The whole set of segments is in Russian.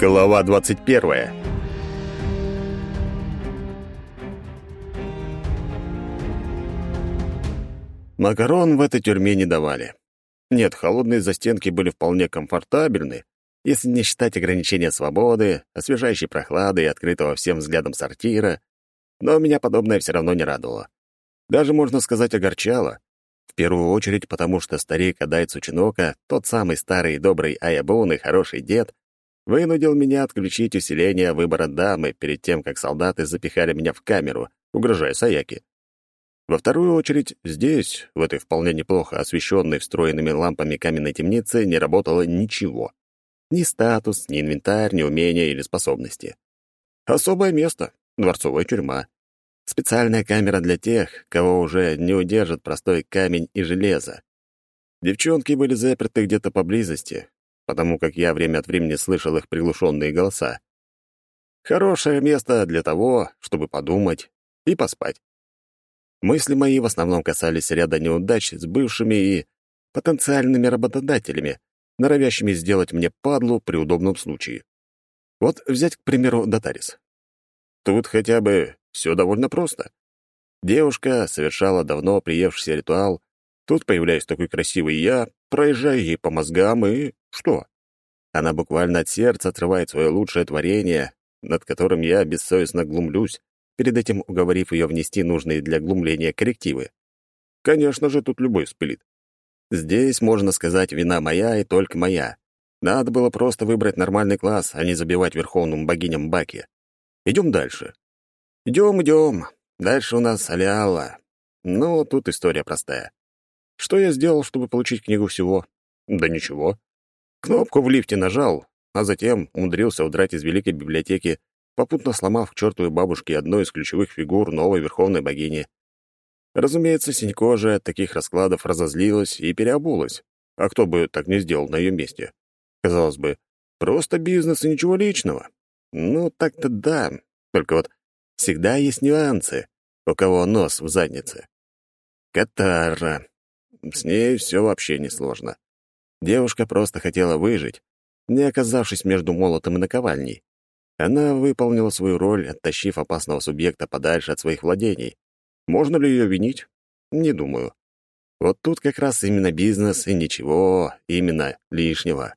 Глава 21. Макарон в этой тюрьме не давали. Нет, холодные застенки были вполне комфортабельны, если не считать ограничения свободы, освежающей прохлады и открытого всем взглядом сортира, но меня подобное все равно не радовало. Даже, можно сказать, огорчало. В первую очередь, потому что старик Адай Цучинока, тот самый старый добрый Аябун и хороший дед, вынудил меня отключить усиление выбора дамы перед тем, как солдаты запихали меня в камеру, угрожая Саяки. Во вторую очередь, здесь, в этой вполне неплохо освещенной встроенными лампами каменной темнице, не работало ничего. Ни статус, ни инвентарь, ни умения или способности. Особое место — дворцовая тюрьма. Специальная камера для тех, кого уже не удержит простой камень и железо. Девчонки были заперты где-то поблизости, потому как я время от времени слышал их приглушенные голоса. Хорошее место для того, чтобы подумать и поспать. Мысли мои в основном касались ряда неудач с бывшими и потенциальными работодателями, норовящими сделать мне падлу при удобном случае. Вот взять, к примеру, Датарис. Тут хотя бы все довольно просто. Девушка совершала давно приевшийся ритуал, тут появляюсь такой красивый я, проезжаю ей по мозгам, и что? Она буквально от сердца отрывает свое лучшее творение, над которым я бессовестно глумлюсь, перед этим уговорив ее внести нужные для глумления коррективы. Конечно же, тут любой спылит. Здесь, можно сказать, вина моя и только моя. Надо было просто выбрать нормальный класс, а не забивать верховным богиням баки. Идем дальше. Идем, идем. Дальше у нас Алиала. Ну, тут история простая. Что я сделал, чтобы получить книгу всего? Да ничего. Кнопку в лифте нажал, а затем умудрился удрать из великой библиотеки, попутно сломав к чертовой бабушке одну из ключевых фигур новой верховной богини. Разумеется, Синько же от таких раскладов разозлилась и переобулась. А кто бы так не сделал на ее месте? Казалось бы, просто бизнес и ничего личного. Ну, так-то да. Только вот всегда есть нюансы, у кого нос в заднице. Катара. С ней все вообще несложно. Девушка просто хотела выжить, не оказавшись между молотом и наковальней. Она выполнила свою роль, оттащив опасного субъекта подальше от своих владений. Можно ли ее винить? Не думаю. Вот тут как раз именно бизнес и ничего, именно лишнего.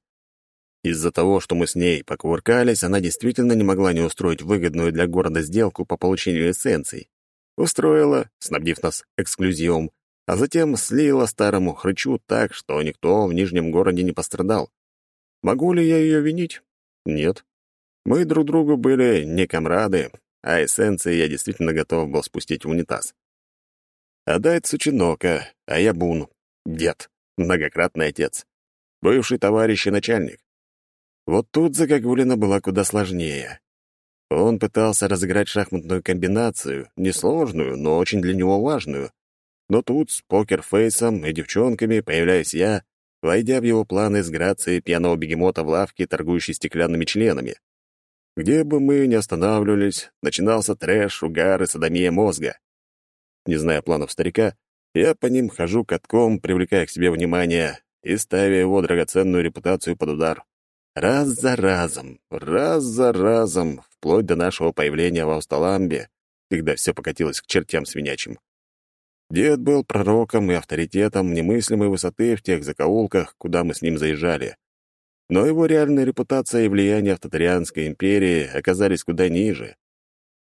Из-за того, что мы с ней покувыркались, она действительно не могла не устроить выгодную для города сделку по получению эссенций. Устроила, снабдив нас эксклюзивом, а затем слила старому хрычу так, что никто в Нижнем городе не пострадал. Могу ли я ее винить? Нет. Мы друг другу были не комрады, а эссенции я действительно готов был спустить в унитаз. Адай Цучинока, а я Бун, дед, многократный отец, бывший товарищ и начальник. Вот тут загогулина была куда сложнее. Он пытался разыграть шахматную комбинацию, несложную, но очень для него важную. Но тут с покерфейсом и девчонками появляюсь я, войдя в его планы с грацией пьяного бегемота в лавке, торгующей стеклянными членами. Где бы мы ни останавливались, начинался трэш, угар и садомия мозга. Не зная планов старика, я по ним хожу катком, привлекая к себе внимание и ставя его драгоценную репутацию под удар. Раз за разом, раз за разом, вплоть до нашего появления в Аусталамбе, когда все покатилось к чертям свинячим. Дед был пророком и авторитетом немыслимой высоты в тех закоулках, куда мы с ним заезжали. Но его реальная репутация и влияние в Татарианской империи оказались куда ниже.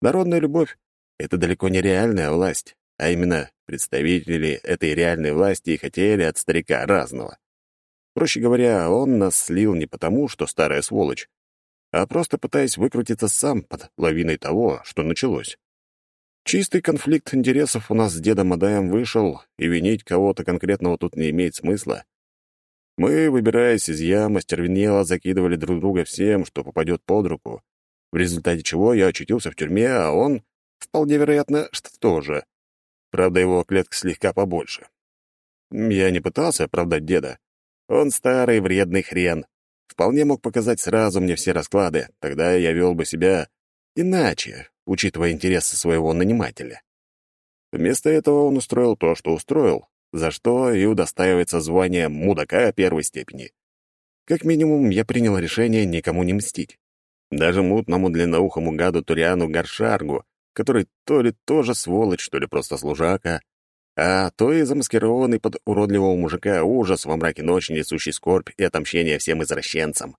Народная любовь — это далеко не реальная власть, а именно представители этой реальной власти хотели от старика разного. Проще говоря, он нас слил не потому, что старая сволочь, а просто пытаясь выкрутиться сам под лавиной того, что началось. Чистый конфликт интересов у нас с дедом Адаем вышел, и винить кого-то конкретного тут не имеет смысла. Мы, выбираясь из ям, остервенело закидывали друг друга всем, что попадет под руку, в результате чего я очутился в тюрьме, а он, вполне вероятно, что тоже. Правда, его клетка слегка побольше. Я не пытался оправдать деда. Он старый вредный хрен. Вполне мог показать сразу мне все расклады, тогда я вел бы себя иначе, учитывая интересы своего нанимателя. Вместо этого он устроил то, что устроил, за что и удостаивается звания мудака первой степени. Как минимум, я принял решение никому не мстить. Даже мутному длинноухому гаду Туриану Гаршаргу, который то ли тоже сволочь, то ли просто служака, а то и замаскированный под уродливого мужика ужас во мраке ночи, несущий скорбь и отомщение всем извращенцам.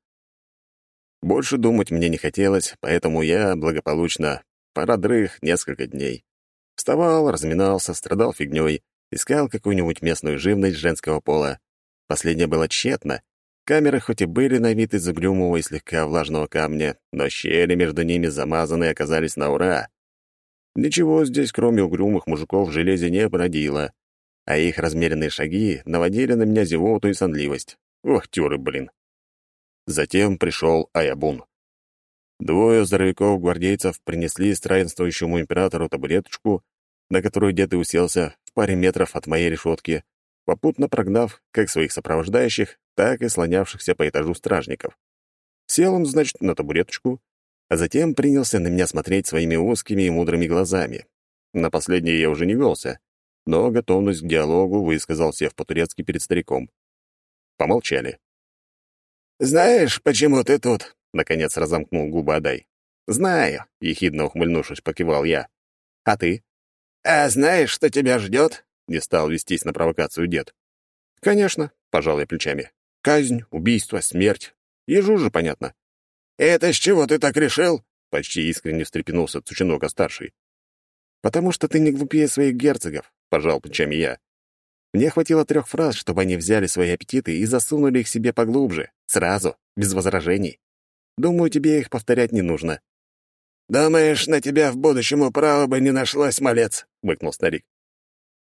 Больше думать мне не хотелось, поэтому я благополучно породрых несколько дней. Вставал, разминался, страдал фигнёй, искал какую-нибудь местную живность женского пола. Последнее было тщетно. Камеры хоть и были на вид из угрюмого и слегка влажного камня, но щели между ними замазаны оказались на ура. Ничего здесь, кроме угрюмых мужиков, в железе не бродило, а их размеренные шаги наводили на меня зевоту и сонливость. Ох, тюры, блин. Затем пришел Аябун. Двое здоровяков-гвардейцев принесли странствующему императору табуреточку, на которую дед и уселся в паре метров от моей решетки, попутно прогнав как своих сопровождающих, так и слонявшихся по этажу стражников. Сел он, значит, на табуреточку, а затем принялся на меня смотреть своими узкими и мудрыми глазами. На последнее я уже не велся, но готовность к диалогу высказал сев по-турецки перед стариком. Помолчали. «Знаешь, почему ты тут?» — наконец разомкнул губы Адай. «Знаю», — ехидно ухмыльнувшись, покивал я. «А ты?» «А знаешь, что тебя ждет?» — не стал вестись на провокацию дед. «Конечно», — пожал я плечами. «Казнь, убийство, смерть. Ежу же понятно. «Это с чего ты так решил?» — почти искренне встрепенулся Цучинока-старший. «Потому что ты не глупее своих герцогов», — пожал плечами я. Мне хватило трех фраз, чтобы они взяли свои аппетиты и засунули их себе поглубже, сразу, без возражений. Думаю, тебе их повторять не нужно». «Думаешь, на тебя в будущем управа бы не нашлось, малец?» — выкнул старик.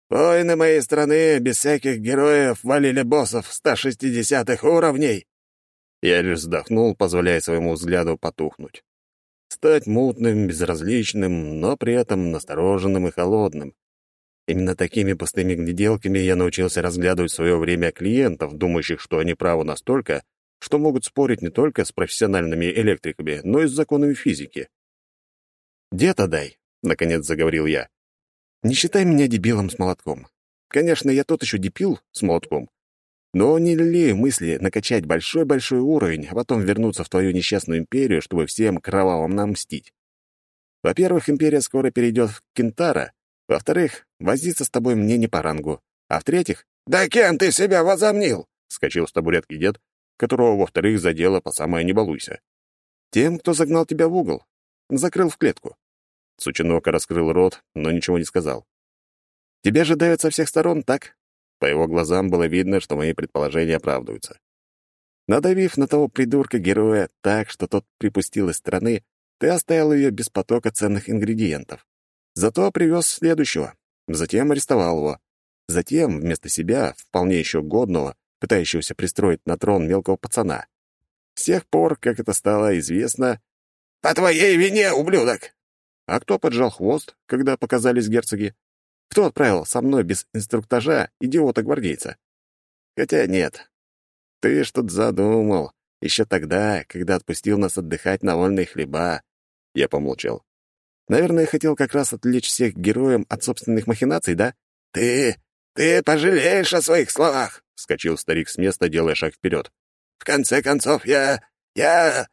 «Воины моей страны без всяких героев валили боссов 160-х уровней. Я лишь вздохнул, позволяя своему взгляду потухнуть. Стать мутным, безразличным, но при этом настороженным и холодным. Именно такими пустыми гляделками я научился разглядывать в свое время клиентов, думающих, что они правы настолько, что могут спорить не только с профессиональными электриками, но и с законами физики. «Дед отдай», — наконец заговорил я. «Не считай меня дебилом с молотком. Конечно, я тот еще дебил с молотком, но не лелею мысли накачать большой-большой уровень, а потом вернуться в твою несчастную империю, чтобы всем кровавым нам мстить. Во-первых, империя скоро перейдет в Кентара. Во-вторых, возиться с тобой мне не по рангу. А в-третьих... «Да кем ты себя возомнил?» — скачал с табуретки дед, которого, во-вторых, задело по самое не балуйся. «Тем, кто загнал тебя в угол. Закрыл в клетку». Сучинока раскрыл рот, но ничего не сказал. «Тебя же давят со всех сторон, так? По его глазам было видно, что мои предположения оправдываются. Надавив на того придурка-героя так, что тот припустил из страны, ты оставил ее без потока ценных ингредиентов. Зато привез следующего. Затем арестовал его. Затем, вместо себя, вполне еще годного, пытающегося пристроить на трон мелкого пацана. С тех пор, как это стало известно... «По твоей вине, ублюдок!» А кто поджал хвост, когда показались герцоги? Кто отправил со мной без инструктажа идиота-гвардейца? Хотя нет. Ты что-то задумал. Еще тогда, когда отпустил нас отдыхать на вольные хлеба. Я помолчал. Наверное, хотел как раз отвлечь всех героям от собственных махинаций, да? Ты... ты пожалеешь о своих словах, — вскочил старик с места, делая шаг вперед. В конце концов, я... я...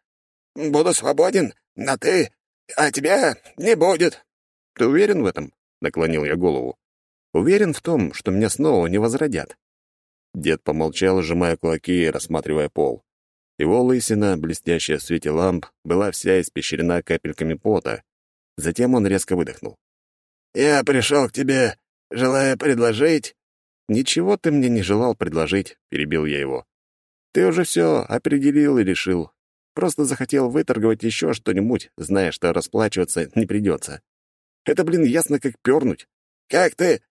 буду свободен, а ты... а тебя не будет. Ты уверен в этом? — наклонил я голову. «Уверен в том, что меня снова не возродят». Дед помолчал, сжимая кулаки и рассматривая пол. Его лысина, блестящая в свете ламп, была вся испещрена капельками пота. Затем он резко выдохнул. «Я пришел к тебе, желая предложить...» «Ничего ты мне не желал предложить», — перебил я его. «Ты уже все определил и решил. Просто захотел выторговать еще что-нибудь, зная, что расплачиваться не придется. Это, блин, ясно как пернуть. Как ты?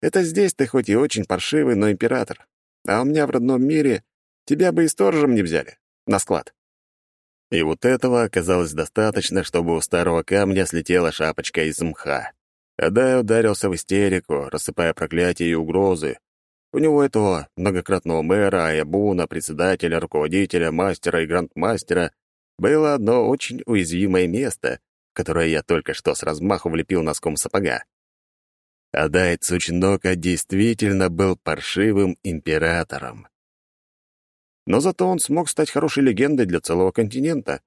Это здесь ты хоть и очень паршивый, но император. А у меня в родном мире тебя бы и сторожем не взяли. На склад. И вот этого оказалось достаточно, чтобы у старого камня слетела шапочка из мха. Адай ударился в истерику, рассыпая проклятия и угрозы. У него этого многократного мэра, аябуна, председателя, руководителя, мастера и грандмастера было одно очень уязвимое место, которое я только что с размаху влепил носком сапога. Адай Цучнока действительно был паршивым императором. Но зато он смог стать хорошей легендой для целого континента.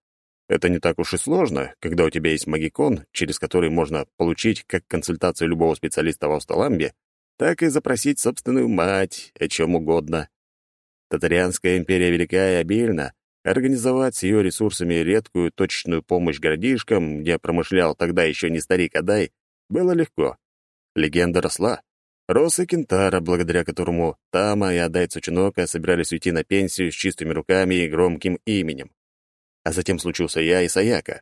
Это не так уж и сложно, когда у тебя есть магикон, через который можно получить как консультацию любого специалиста в Аусталамбе, так и запросить собственную мать о чем угодно. Татарианская империя велика и обильна, организовать с ее ресурсами редкую точечную помощь городишкам, где промышлял тогда еще не старик Адай, было легко. Легенда росла. Рос и Кентара, благодаря которому Тама и Адай Цучинока собирались уйти на пенсию с чистыми руками и громким именем. А затем случился я и Саяка.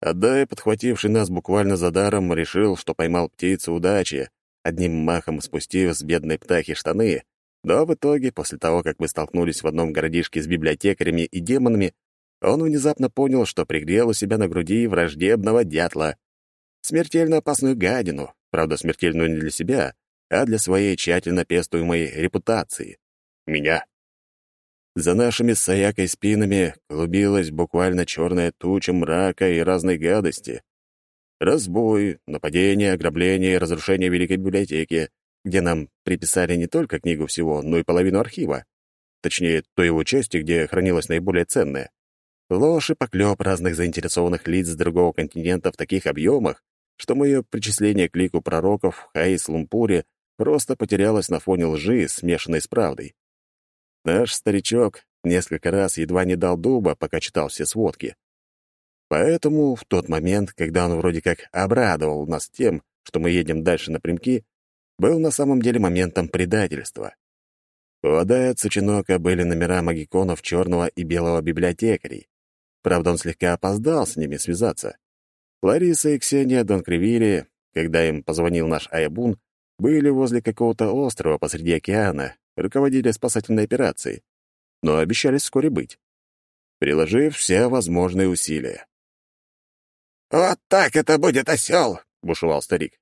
Адай, подхвативший нас буквально за даром, решил, что поймал птицу удачи, одним махом спустив с бедной птахи штаны, но в итоге, после того, как мы столкнулись в одном городишке с библиотекарями и демонами, он внезапно понял, что пригрел у себя на груди враждебного дятла. Смертельно опасную гадину, правда, смертельную не для себя, а для своей тщательно пестуемой репутации. Меня. За нашими Саякой спинами клубилась буквально черная туча мрака и разной гадости. Разбой, нападение, ограбление и разрушение Великой библиотеки, где нам приписали не только книгу всего, но и половину архива. Точнее, той его части, где хранилось наиболее ценное. Ложь и поклеп разных заинтересованных лиц с другого континента в таких объемах, что мое причисление к лику пророков в Хаис-Лумпуре просто потерялось на фоне лжи, смешанной с правдой. Наш старичок несколько раз едва не дал дуба, пока читал все сводки. Поэтому в тот момент, когда он вроде как обрадовал нас тем, что мы едем дальше напрямки, был на самом деле моментом предательства. У Адая Цучинока были номера магиконов черного и белого библиотекарей. Правда, он слегка опоздал с ними связаться. Лариса и Ксения Донкривили, когда им позвонил наш Айбун, были возле какого-то острова посреди океана, руководили спасательной операцией, но обещались вскоре быть, приложив все возможные усилия. «Вот так это будет осел!» — бушевал старик.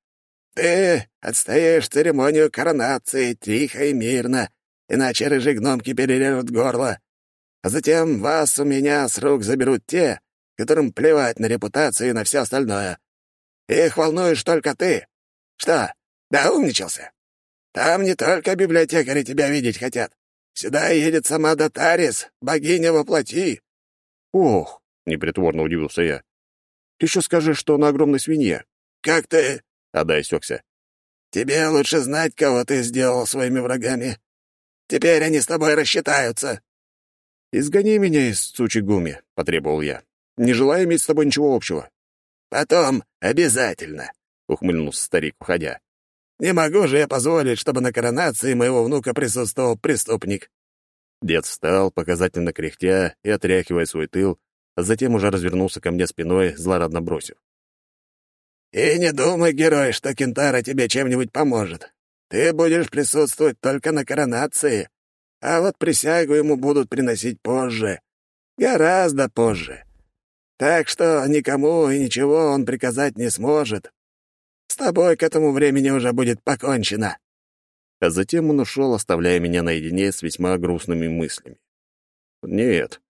«Ты отстоишь церемонию коронации тихо и мирно, иначе рыжие гномки перережут горло. А затем вас у меня с рук заберут те, которым плевать на репутацию и на все остальное. Их волнуешь только ты. Что, да умничался? Там не только библиотекари тебя видеть хотят. Сюда едет сама Датарис, богиня воплоти». «Ох!» — непритворно удивился я. «Еще скажи, что на огромной свинье». «Как ты?» Адай осекся. «Тебе лучше знать, кого ты сделал своими врагами. Теперь они с тобой рассчитаются». «Изгони меня из Цучигуми», — потребовал я. «Не желаю иметь с тобой ничего общего». «Потом обязательно», — ухмыльнулся старик, уходя. «Не могу же я позволить, чтобы на коронации моего внука присутствовал преступник». Дед встал, показательно кряхтя и отряхивая свой тыл, а затем уже развернулся ко мне спиной, злорадно бросив. И не думай, герой, что Кентара тебе чем-нибудь поможет. Ты будешь присутствовать только на коронации, а вот присягу ему будут приносить позже. Гораздо позже. Так что никому и ничего он приказать не сможет. С тобой к этому времени уже будет покончено». А затем он ушел, оставляя меня наедине с весьма грустными мыслями. Нет,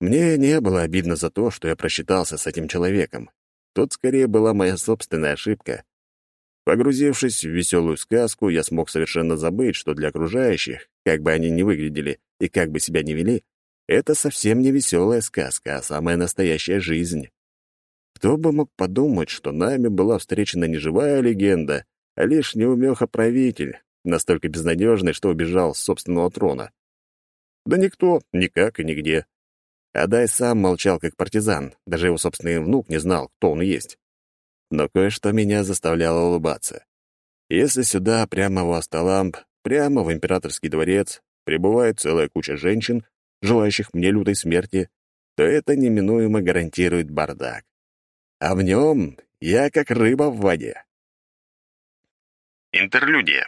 мне не было обидно за то, что я просчитался с этим человеком. Тут скорее была моя собственная ошибка. Погрузившись в веселую сказку, я смог совершенно забыть, что для окружающих, как бы они ни выглядели и как бы себя ни вели, это совсем не веселая сказка, а самая настоящая жизнь. Кто бы мог подумать, что нами была встречена не живая легенда, а лишь неумеха-правитель, настолько безнадежный, что убежал с собственного трона. Да никто, никак и нигде. Адай сам молчал как партизан, даже его собственный внук не знал, кто он есть. Но кое-что меня заставляло улыбаться. Если сюда, прямо в Асталамб, прямо в императорский дворец, прибывает целая куча женщин, желающих мне лютой смерти, то это неминуемо гарантирует бардак. А в нем я как рыба в воде. Интерлюдия.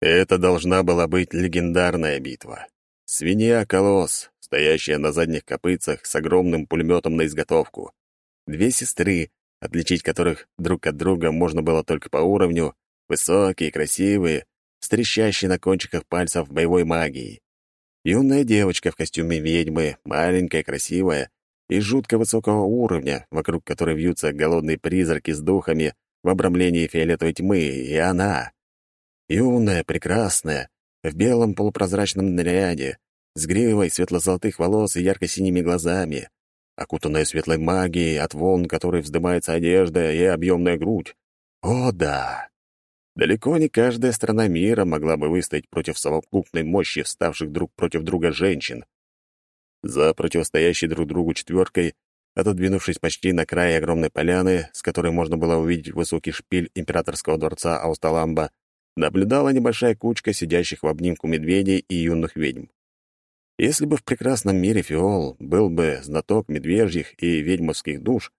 Это должна была быть легендарная битва. Свинья-колосс, стоящая на задних копытцах с огромным пулеметом на изготовку. Две сестры, отличить которых друг от друга можно было только по уровню, высокие, красивые, с трещащей на кончиках пальцев боевой магией. Юная девочка в костюме ведьмы, маленькая, красивая и жутко высокого уровня, вокруг которой вьются голодные призраки с духами в обрамлении фиолетовой тьмы, и она. Юная, прекрасная, в белом полупрозрачном наряде, с гривой светло-золотых волос и ярко-синими глазами. окутанная светлой магией, от волн которой вздымается одежда и объемная грудь. О, да! Далеко не каждая страна мира могла бы выстоять против совокупной мощи вставших друг против друга женщин. За противостоящей друг другу четверкой, отодвинувшись почти на край огромной поляны, с которой можно было увидеть высокий шпиль императорского дворца Аусталамба, наблюдала небольшая кучка сидящих в обнимку медведей и юных ведьм. Если бы в прекрасном мире Фиол был бы знаток медвежьих и ведьмовских душ,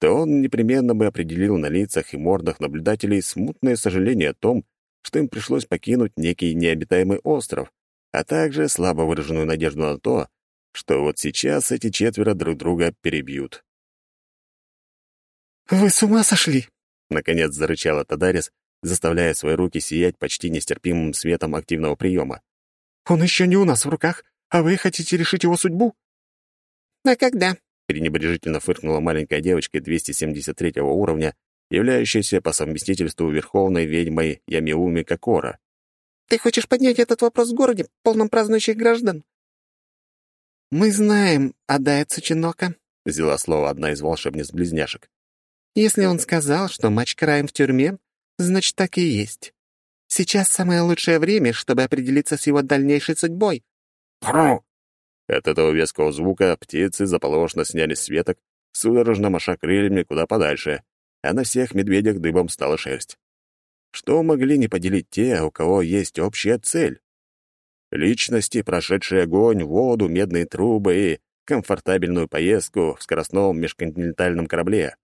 то он непременно бы определил на лицах и мордах наблюдателей смутное сожаление о том, что им пришлось покинуть некий необитаемый остров, а также слабо выраженную надежду на то, что вот сейчас эти четверо друг друга перебьют. «Вы с ума сошли?» — наконец зарычала Тадарис, заставляя свои руки сиять почти нестерпимым светом активного приема. «Он еще не у нас в руках, а вы хотите решить его судьбу?» «А когда?» пренебрежительно фыркнула маленькая девочка 273 уровня, являющаяся по совместительству верховной ведьмой Ямиуми Кокора. «Ты хочешь поднять этот вопрос в городе, полном празднующих граждан?» «Мы знаем Адая Цучинока», — взяла слово одна из волшебниц-близняшек. «Если он сказал, что матч краем в тюрьме, значит, так и есть. Сейчас самое лучшее время, чтобы определиться с его дальнейшей судьбой». «Фру!» От этого веского звука птицы заполошно снялись с веток, судорожно маша крыльями куда подальше, а на всех медведях дыбом стала шерсть. Что могли не поделить те, у кого есть общая цель? Личности, прошедшие огонь, воду, медные трубы и комфортабельную поездку в скоростном межконтинентальном корабле.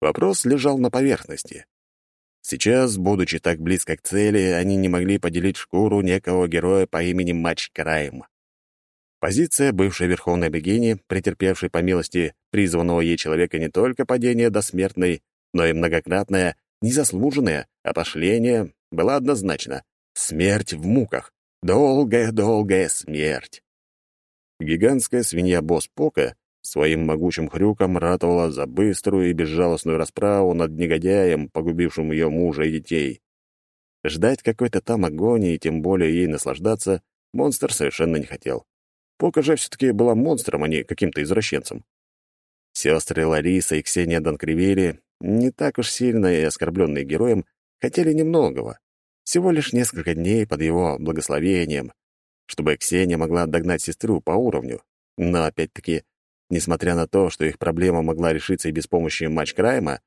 Вопрос лежал на поверхности. Сейчас, будучи так близко к цели, они не могли поделить шкуру некого героя по имени Матч Крайм. Позиция бывшей верховной богини, претерпевшей по милости призванного ей человека не только падение до смертной, но и многократное, незаслуженное опошление, была однозначна — смерть в муках. Долгая-долгая смерть. Гигантская свинья-босс Пока своим могучим хрюком ратовала за быструю и безжалостную расправу над негодяем, погубившим ее мужа и детей. Ждать какой-то там агонии, тем более ей наслаждаться, монстр совершенно не хотел. Пока же все-таки была монстром, а не каким-то извращенцем. Сестры Лариса и Ксения Донкривели, не так уж сильно и оскорбленные героем, хотели немногого. Всего лишь несколько дней под его благословением, чтобы Ксения могла догнать сестру по уровню. Но, опять-таки, несмотря на то, что их проблема могла решиться и без помощи матч-крайма,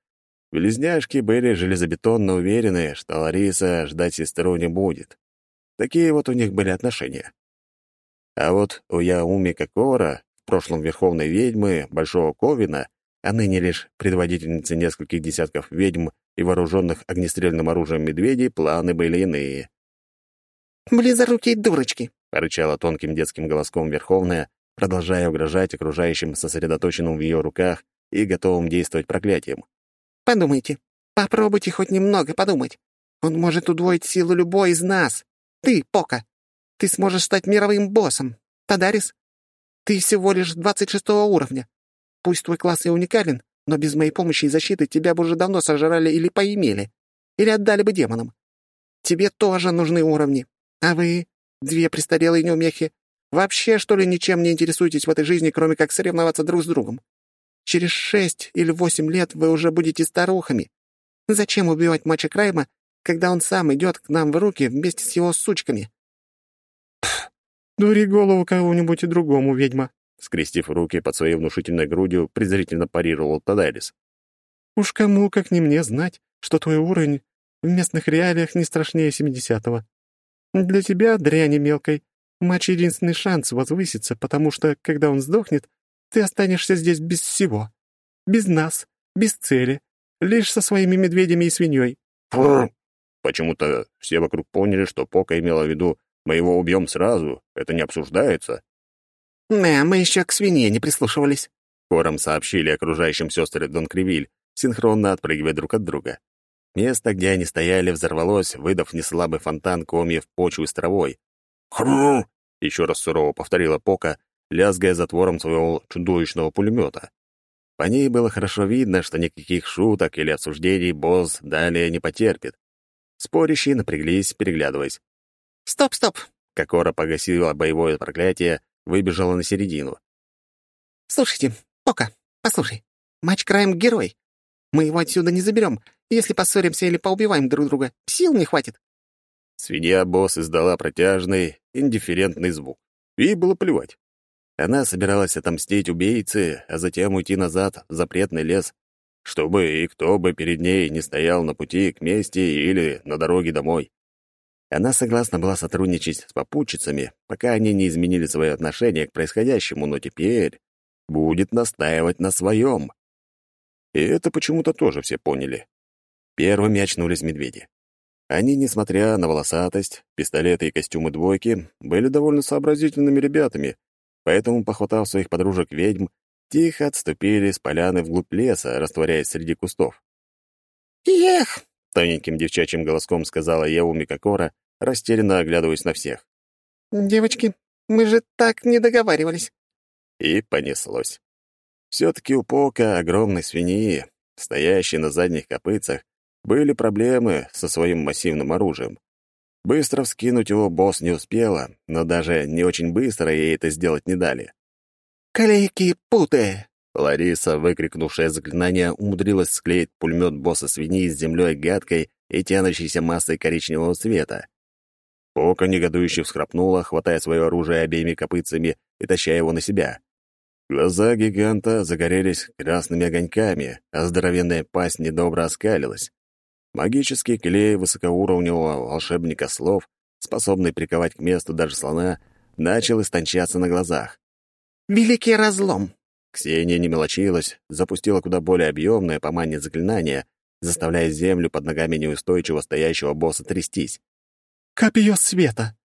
Близняшки были железобетонно уверены, что Лариса ждать сестру не будет. Такие вот у них были отношения. А вот у Яуми Кокора, в прошлом верховной ведьмы Большого Ковина, а ныне лишь предводительницы нескольких десятков ведьм и вооруженных огнестрельным оружием медведей, планы были иные. «Близорукие дурочки!» — рычала тонким детским голоском Верховная, продолжая угрожать окружающим сосредоточенным в ее руках и готовым действовать проклятием. «Подумайте. Попробуйте хоть немного подумать. Он может удвоить силу любой из нас. Ты, Пока, ты сможешь стать мировым боссом. Тадарис, ты всего лишь 26 уровня. Пусть твой класс и уникален, но без моей помощи и защиты тебя бы уже давно сожрали или поимели, или отдали бы демонам. Тебе тоже нужны уровни. А вы, две престарелые неумехи, вообще, что ли, ничем не интересуетесь в этой жизни, кроме как соревноваться друг с другом? Через шесть или восемь лет вы уже будете старухами. Зачем убивать Мача Крайма, когда он сам идет к нам в руки вместе с его сучками? «Дури голову кого-нибудь и другому, ведьма», скрестив руки под своей внушительной грудью, презрительно парировал Тадайлис. «Уж кому, как не мне, знать, что твой уровень в местных реалиях не страшнее семидесятого. Для тебя, дряни мелкой, матч — единственный шанс возвыситься, потому что, когда он сдохнет, ты останешься здесь без всего. Без нас, без цели, лишь со своими медведями и свиньей». Почему-то все вокруг поняли, что Пока имела в виду мы его убьем сразу, это не обсуждается». «Да, мы еще к свинье не прислушивались», — хором сообщили окружающим сестры Дон Кривиль, синхронно отпрыгивая друг от друга. Место, где они стояли, взорвалось, выдав неслабый фонтан комьев почвы с травой. «Хру!» — еще раз сурово повторила Пока, лязгая затвором своего чудовищного пулемета. По ней было хорошо видно, что никаких шуток или обсуждений босс далее не потерпит. Спорящие напряглись, переглядываясь. «Стоп, стоп!» Кокора погасила боевое проклятие, выбежала на середину. «Слушайте, Пока, послушай, матч краем герой. Мы его отсюда не заберем, если поссоримся или поубиваем друг друга. Сил не хватит». Свинья-босс издала протяжный, индифферентный звук. Ей было плевать. Она собиралась отомстить убийце, а затем уйти назад в запретный лес, чтобы и кто бы перед ней не стоял на пути к мести или на дороге домой. Она согласна была сотрудничать с попутчицами, пока они не изменили свое отношение к происходящему, но теперь будет настаивать на своем. И это почему-то тоже все поняли. Первыми очнулись медведи. Они, несмотря на волосатость, пистолеты и костюмы двойки, были довольно сообразительными ребятами, поэтому, похватав своих подружек-ведьм, тихо отступили с поляны вглубь леса, растворяясь среди кустов. «Ех!» — тоненьким девчачьим голоском сказала Еу Микакора, растерянно оглядываясь на всех. «Девочки, мы же так не договаривались». И понеслось. Все-таки у Пока, огромной свиньи, стоящей на задних копытцах, были проблемы со своим массивным оружием. Быстро вскинуть его босс не успела, но даже не очень быстро ей это сделать не дали. «Клейки путы!» Лариса, выкрикнувшая заклинание, умудрилась склеить пулемет босса свиньи с землей гадкой и тянущейся массой коричневого цвета. Пока негодующе всхрапнула, хватая свое оружие обеими копытцами и таща его на себя. Глаза гиганта загорелись красными огоньками, а здоровенная пасть недобро оскалилась. Магический клей высокоуровневого волшебника слов, способный приковать к месту даже слона, начал истончаться на глазах. «Великий разлом!» Ксения не мелочилась, запустила куда более объемное по мане заклинание, заставляя землю под ногами неустойчиво стоящего босса трястись. «Копье света!»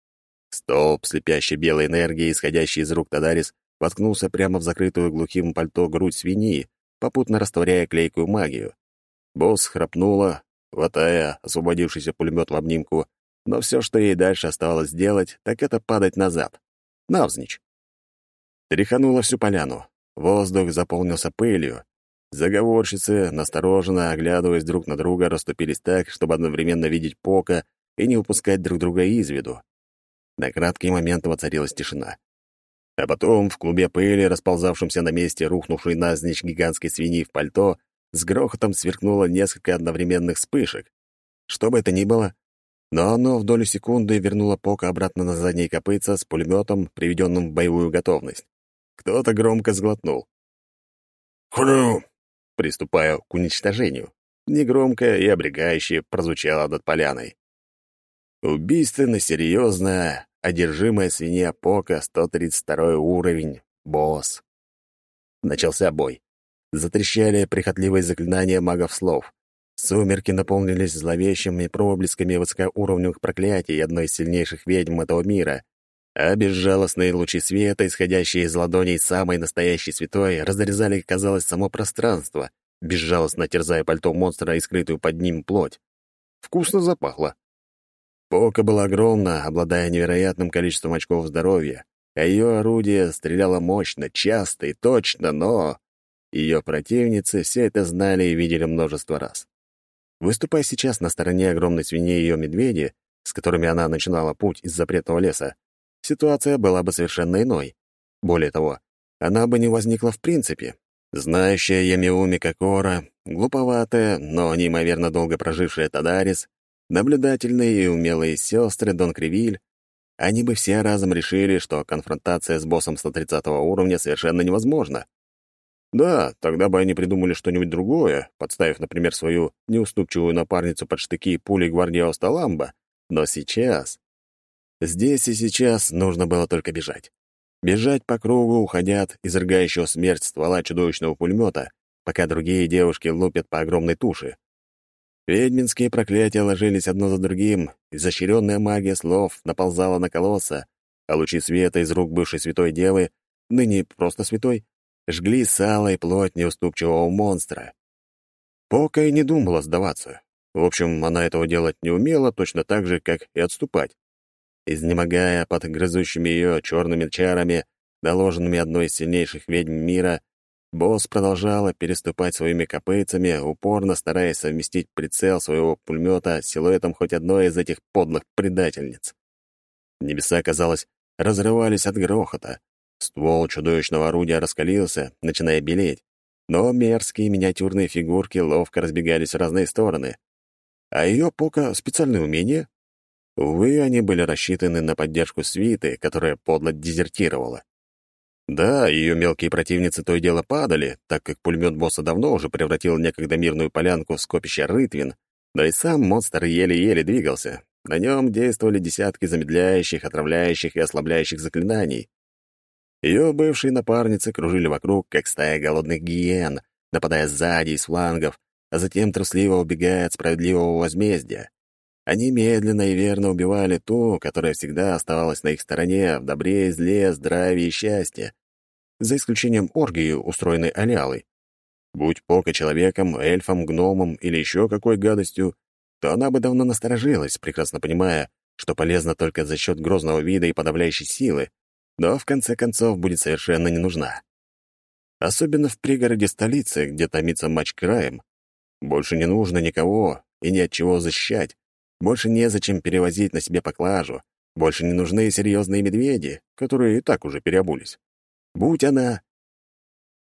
Столб слепящей белой энергии, исходящий из рук Тадарис, воткнулся прямо в закрытую глухим пальто грудь свиньи, попутно растворяя клейкую магию. Босс храпнула, хватая освободившийся пулемет в обнимку, но все, что ей дальше оставалось сделать, так это падать назад. Навзничь. Тряхануло всю поляну. Воздух заполнился пылью. Заговорщицы, настороженно оглядываясь друг на друга, расступились так, чтобы одновременно видеть Пока и не упускать друг друга из виду. На краткий момент воцарилась тишина. А потом в клубе пыли, расползавшемся на месте рухнувшей назничь гигантской свиньи в пальто, с грохотом сверкнуло несколько одновременных вспышек. Что бы это ни было, но оно в долю секунды вернуло Пока обратно на задние копытца с пулеметом, приведенным в боевую готовность. Кто-то громко сглотнул. «Хрю!» Приступая к уничтожению. Негромко и обрегающе прозвучало над поляной. Убийственно серьезная, одержимая свинья Пока, 132 уровень, босс. Начался бой. Затрещали прихотливые заклинания магов слов. Сумерки наполнились зловещими проблесками высокоуровневых проклятий одной из сильнейших ведьм этого мира, а безжалостные лучи света, исходящие из ладоней самой настоящей святой, разрезали, казалось, само пространство, безжалостно терзая пальто монстра и скрытую под ним плоть. Вкусно запахло. Пока была огромна, обладая невероятным количеством очков здоровья, а ее орудие стреляло мощно, часто и точно, но... Ее противницы все это знали и видели множество раз. Выступая сейчас на стороне огромной свиньи ее медведи, с которыми она начинала путь из запретного леса, ситуация была бы совершенно иной. Более того, она бы не возникла в принципе. Знающая Ямиуми Кокора, глуповатая, но неимоверно долго прожившая Тадарис, наблюдательные и умелые сестры Дон Кривиль, они бы все разом решили, что конфронтация с боссом 130 уровня совершенно невозможна. Да, тогда бы они придумали что-нибудь другое, подставив, например, свою неуступчивую напарницу под штыки пулей гвардии Сталамба. Но сейчас... Здесь и сейчас нужно было только бежать. Бежать по кругу, уходя от изрыгающего смерть ствола чудовищного пулемета, пока другие девушки лупят по огромной туше. Ведьминские проклятия ложились одно за другим, изощренная магия слов наползала на колосса, а лучи света из рук бывшей святой девы, ныне просто святой, жгли сало и плоть неуступчивого монстра. Пока и не думала сдаваться. В общем, она этого делать не умела, точно так же, как и отступать. Изнемогая под грызущими ее черными чарами, доложенными одной из сильнейших ведьм мира, босс продолжала переступать своими копытцами, упорно стараясь совместить прицел своего пулемета с силуэтом хоть одной из этих подлых предательниц. Небеса, казалось, разрывались от грохота, Ствол чудовищного орудия раскалился, начиная белеть, но мерзкие миниатюрные фигурки ловко разбегались в разные стороны. А ее пока специальные умения? Увы, они были рассчитаны на поддержку свиты, которая подло дезертировала. Да, ее мелкие противницы то и дело падали, так как пулемет босса давно уже превратил некогда мирную полянку в скопище рытвин, но и сам монстр еле-еле двигался. На нем действовали десятки замедляющих, отравляющих и ослабляющих заклинаний. Ее бывшие напарницы кружили вокруг, как стая голодных гиен, нападая сзади и с флангов, а затем трусливо убегая от справедливого возмездия. Они медленно и верно убивали ту, которая всегда оставалась на их стороне в добре и зле, здравии и счастье, за исключением оргии, устроенной Алялой. Будь Пока человеком, эльфом, гномом или еще какой гадостью, то она бы давно насторожилась, прекрасно понимая, что полезно только за счет грозного вида и подавляющей силы, но в конце концов будет совершенно не нужна. Особенно в пригороде столицы, где томится матч краем. Больше не нужно никого и ни от чего защищать. Больше незачем перевозить на себе поклажу. Больше не нужны серьезные медведи, которые и так уже переобулись. Будь она...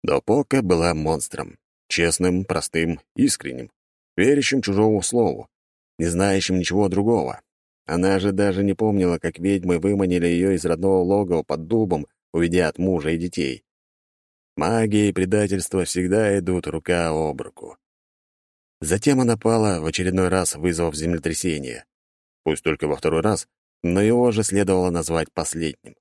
Но Пока была монстром. Честным, простым, искренним, верящим чужому слову, не знающим ничего другого. Она же даже не помнила, как ведьмы выманили ее из родного логова под дубом, уведя от мужа и детей. Магия и предательство всегда идут рука об руку. Затем она пала, в очередной раз вызвав землетрясение. Пусть только во второй раз, но его же следовало назвать последним.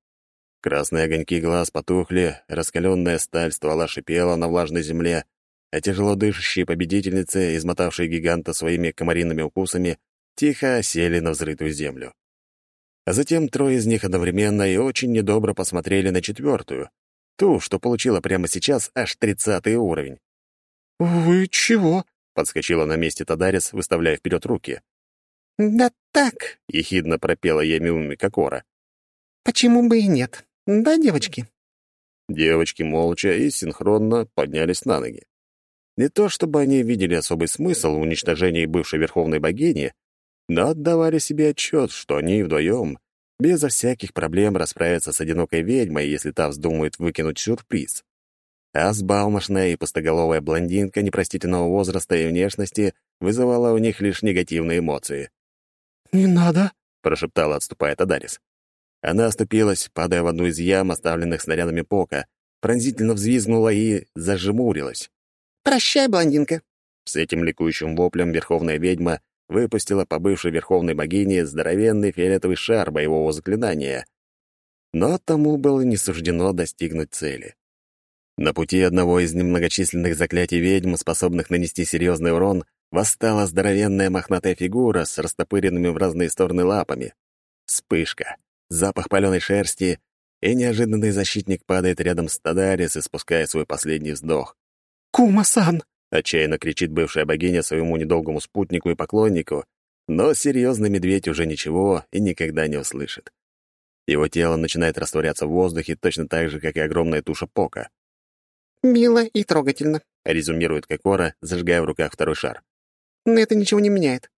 Красные огоньки глаз потухли, раскаленная сталь ствола шипела на влажной земле, а тяжело дышащие победительницы, измотавшие гиганта своими комариными укусами, тихо сели на взрытую землю. А затем трое из них одновременно и очень недобро посмотрели на четвертую, ту, что получила прямо сейчас аж тридцатый уровень. «Вы чего?» — подскочила на месте Тадарис, выставляя вперед руки. «Да так», — ехидно пропела Ямиуми Кокора. «Почему бы и нет? Да, девочки?» Девочки молча и синхронно поднялись на ноги. Не то чтобы они видели особый смысл в уничтожении бывшей верховной богини, но отдавали себе отчет, что они вдвоем безо всяких проблем расправятся с одинокой ведьмой, если та вздумает выкинуть сюрприз. А сбалмошная и пустоголовая блондинка непростительного возраста и внешности вызывала у них лишь негативные эмоции. «Не надо», — прошептала, отступая Тадарис. Она оступилась, падая в одну из ям, оставленных снарядами Пока, пронзительно взвизгнула и зажмурилась. «Прощай, блондинка». С этим ликующим воплем верховная ведьма выпустила по бывшей верховной богине здоровенный фиолетовый шар боевого заклинания. Но тому было не суждено достигнуть цели. На пути одного из немногочисленных заклятий ведьм, способных нанести серьезный урон, восстала здоровенная мохнатая фигура с растопыренными в разные стороны лапами. Вспышка, запах паленой шерсти, и неожиданный защитник падает рядом с Тадарис, испуская свой последний вздох. «Кума-сан!» Отчаянно кричит бывшая богиня своему недолгому спутнику и поклоннику, но серьезный медведь уже ничего и никогда не услышит. Его тело начинает растворяться в воздухе точно так же, как и огромная туша Пока. «Мило и трогательно», — резюмирует Кокора, зажигая в руках второй шар. «Но это ничего не меняет».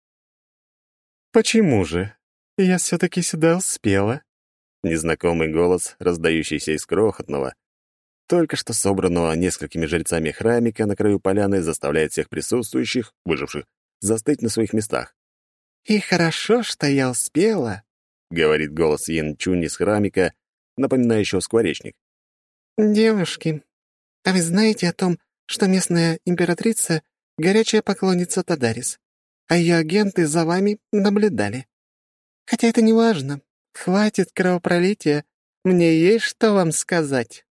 «Почему же? Я все-таки сюда успела». Незнакомый голос, раздающийся из крохотного, только что собранного несколькими жрецами храмика на краю поляны заставляет всех присутствующих, выживших, застыть на своих местах. «И хорошо, что я успела», — говорит голос Йен Чунь из храмика, напоминающего скворечник. «Девушки, а вы знаете о том, что местная императрица — горячая поклонница Тадарис, а ее агенты за вами наблюдали? Хотя это не важно. Хватит кровопролития, мне есть что вам сказать».